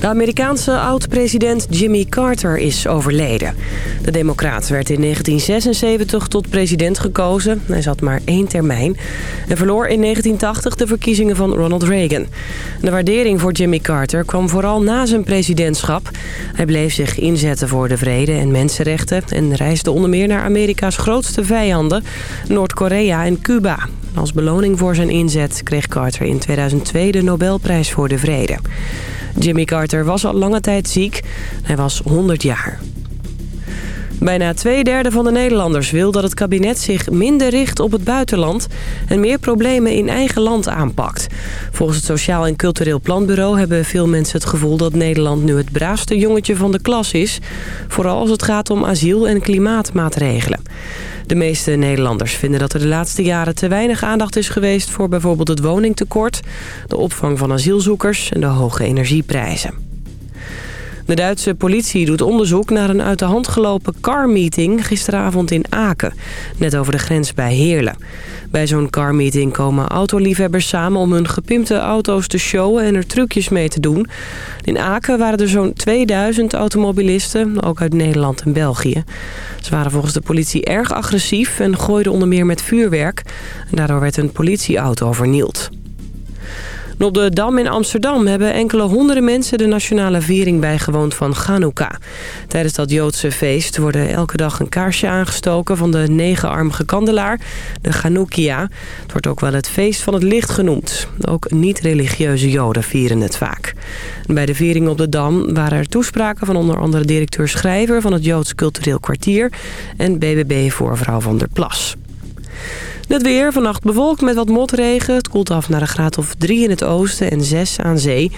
De Amerikaanse oud-president Jimmy Carter is overleden. De democraat werd in 1976 tot president gekozen. Hij zat maar één termijn. En verloor in 1980 de verkiezingen van Ronald Reagan. De waardering voor Jimmy Carter kwam vooral na zijn presidentschap. Hij bleef zich inzetten voor de vrede en mensenrechten... en reisde onder meer naar Amerika's grootste vijanden... Noord-Korea en Cuba. Als beloning voor zijn inzet kreeg Carter in 2002 de Nobelprijs voor de Vrede. Jimmy Carter was al lange tijd ziek. Hij was 100 jaar. Bijna twee derde van de Nederlanders wil dat het kabinet zich minder richt op het buitenland... en meer problemen in eigen land aanpakt. Volgens het Sociaal en Cultureel Planbureau hebben veel mensen het gevoel... dat Nederland nu het braafste jongetje van de klas is. Vooral als het gaat om asiel- en klimaatmaatregelen. De meeste Nederlanders vinden dat er de laatste jaren te weinig aandacht is geweest... voor bijvoorbeeld het woningtekort, de opvang van asielzoekers en de hoge energieprijzen. De Duitse politie doet onderzoek naar een uit de hand gelopen carmeeting gisteravond in Aken. Net over de grens bij Heerlen. Bij zo'n carmeeting komen autoliefhebbers samen om hun gepimpte auto's te showen en er trucjes mee te doen. In Aken waren er zo'n 2000 automobilisten, ook uit Nederland en België. Ze waren volgens de politie erg agressief en gooiden onder meer met vuurwerk. daardoor werd een politieauto vernield op de Dam in Amsterdam hebben enkele honderden mensen de nationale viering bijgewoond van Chanukka. Tijdens dat Joodse feest worden elke dag een kaarsje aangestoken van de negenarmige kandelaar, de Chanukkia. Het wordt ook wel het feest van het licht genoemd. Ook niet-religieuze Joden vieren het vaak. Bij de viering op de Dam waren er toespraken van onder andere directeur-schrijver van het Joods Cultureel Kwartier en BBB-voorvrouw van der Plas. Het weer, vannacht bewolkt met wat motregen. Het koelt af naar een graad of 3 in het oosten en 6 aan zee.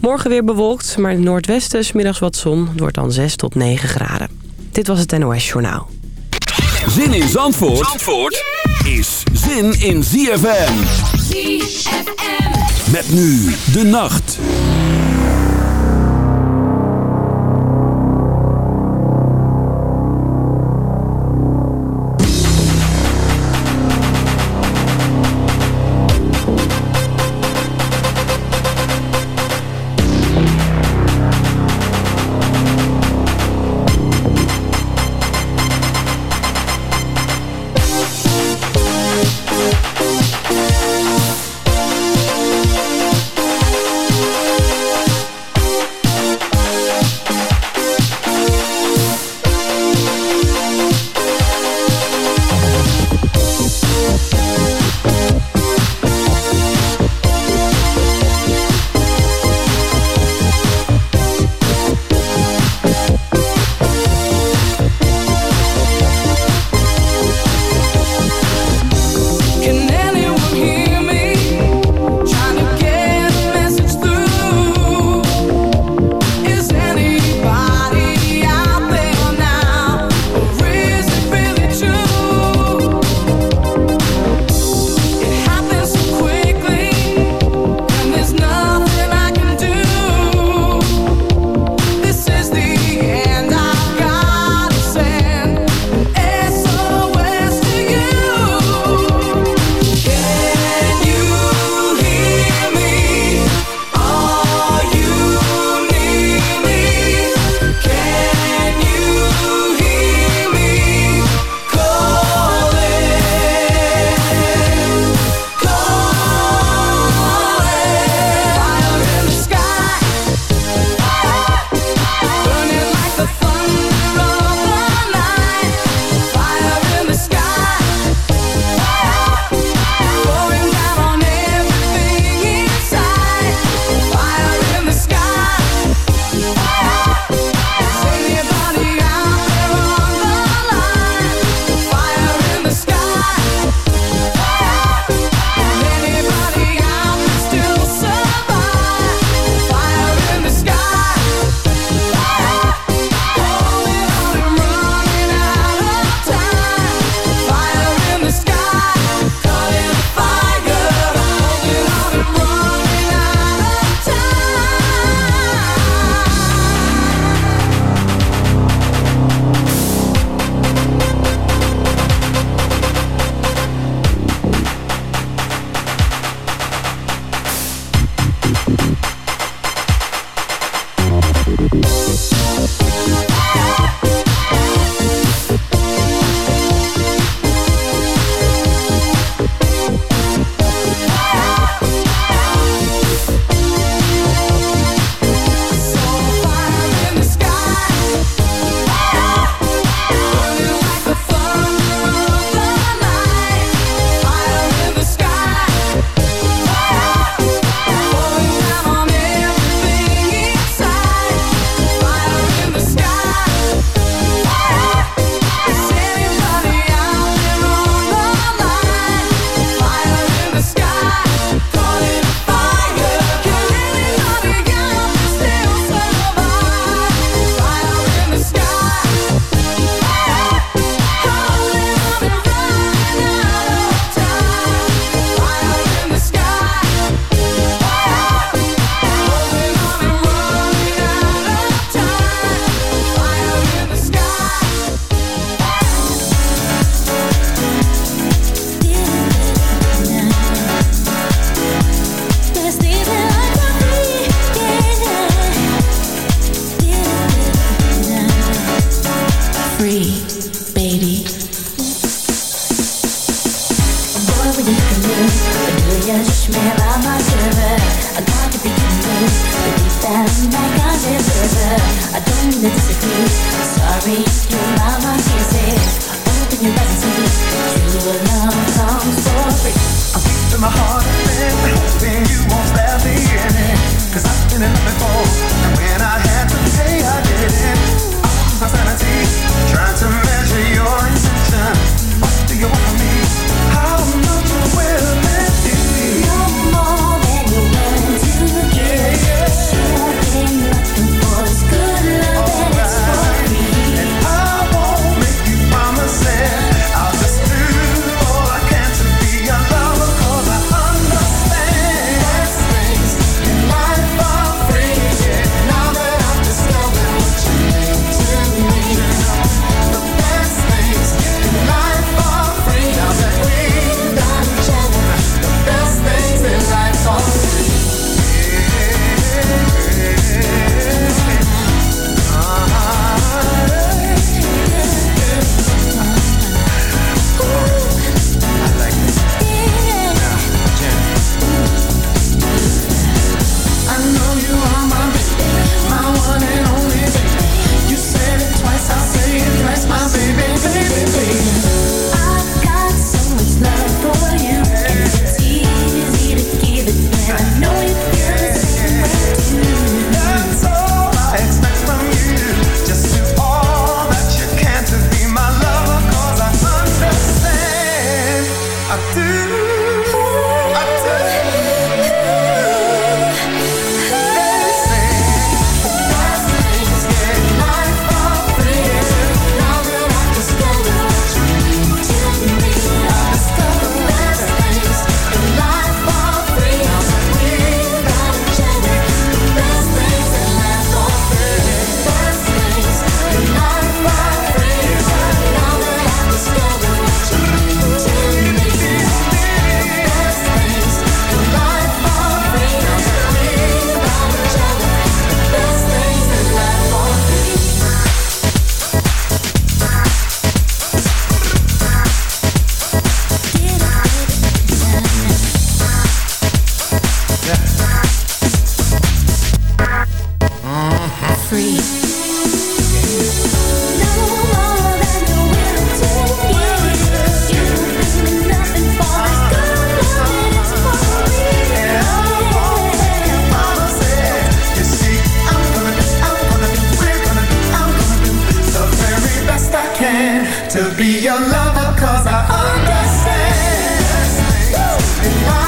Morgen weer bewolkt, maar in het noordwesten is middags wat zon. Het wordt dan 6 tot 9 graden. Dit was het NOS Journaal. Zin in Zandvoort, Zandvoort is zin in ZFM. ZFM. Met nu de nacht. to be your lover cause I understand. Woo!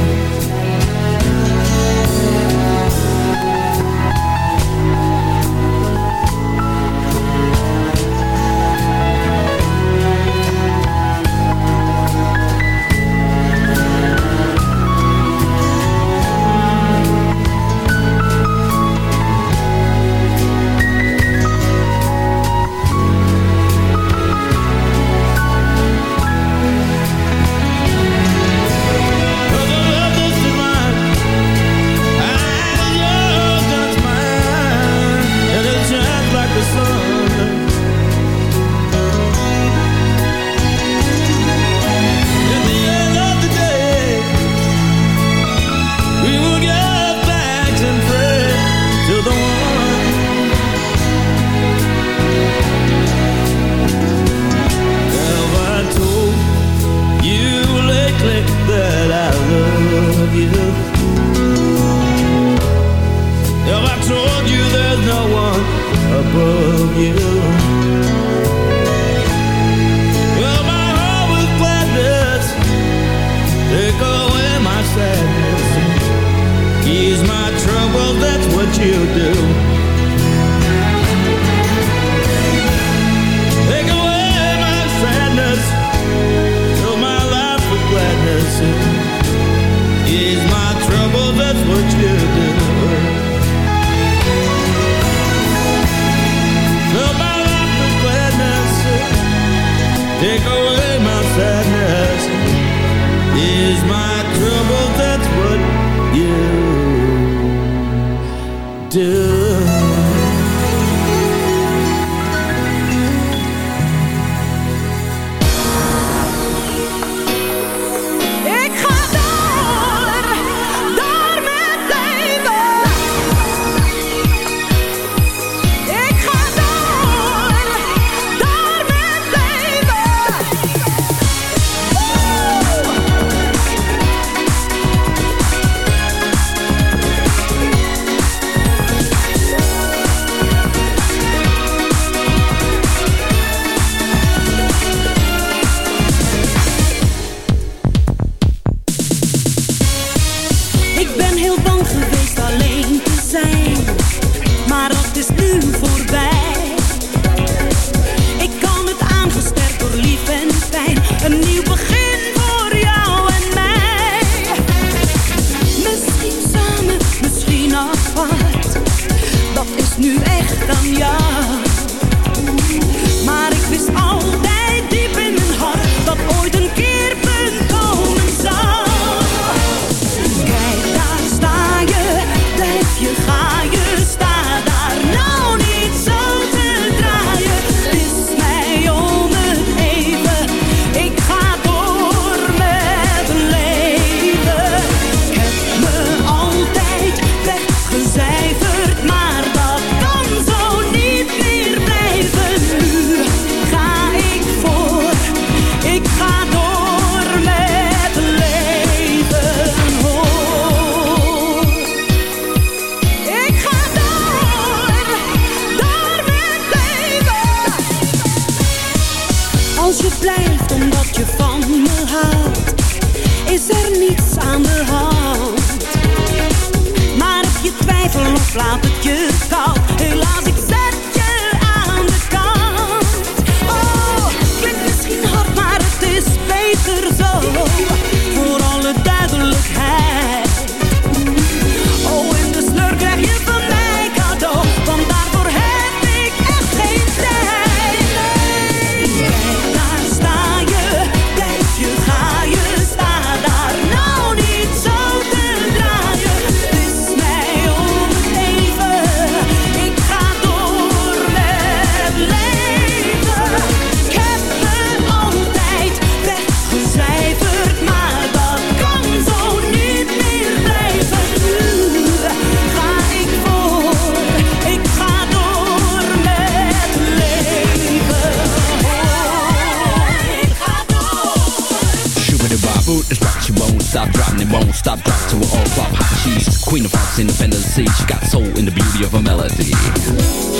soul in the beauty of a melody.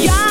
Ja,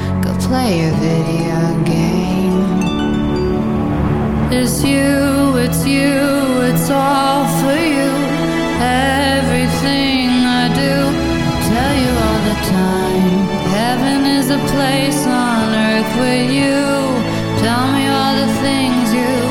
play a video game. It's you, it's you, it's all for you. Everything I do, I tell you all the time. Heaven is a place on earth with you. Tell me all the things you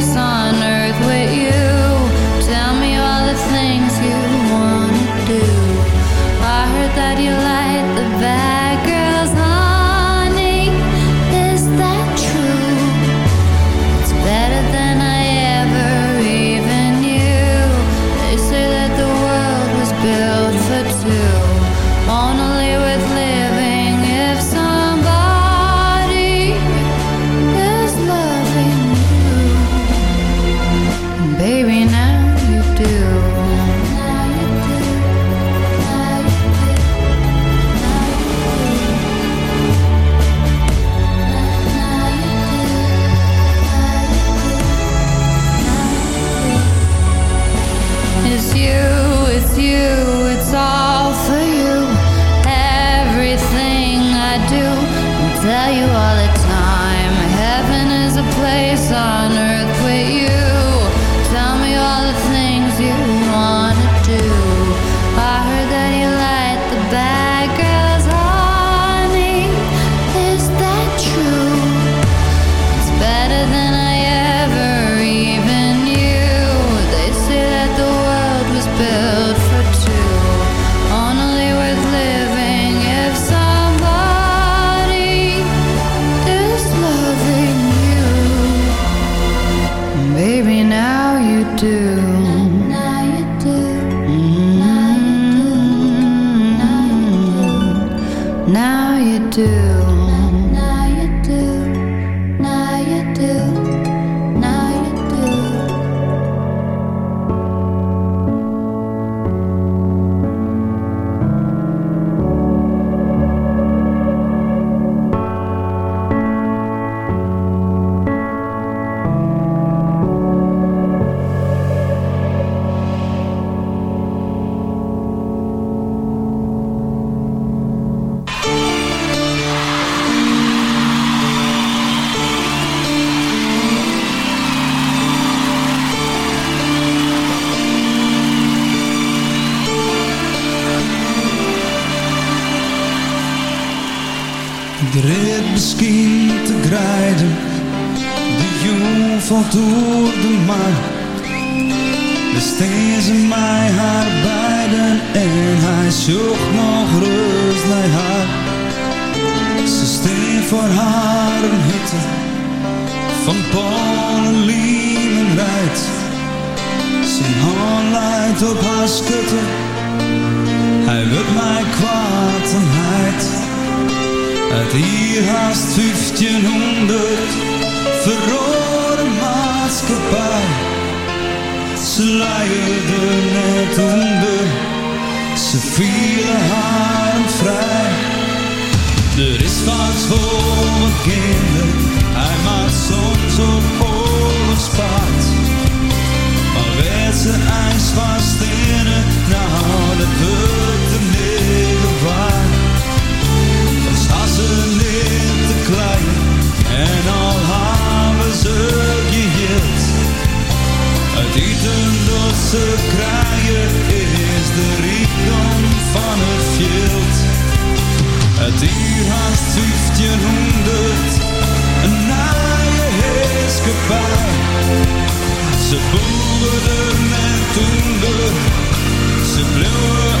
Er is vaak voor mijn kinderen, hij maakt soms op oorlogspaard. Maar werd ze ijs vast in het, nou dat wordt hem niet waard. Dan staan ze niet te klein en al hebben ze geheeld. Het eten dat ze krijgen is de rijkdom van het veld. Het uur haast 1500, een naaie heerskepaar. Ze boerden en toender, ze bleven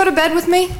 go to bed with me?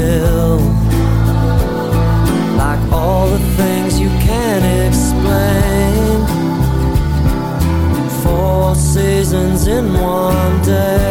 In one day.